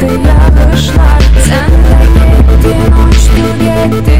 ты я вышла за ночь ты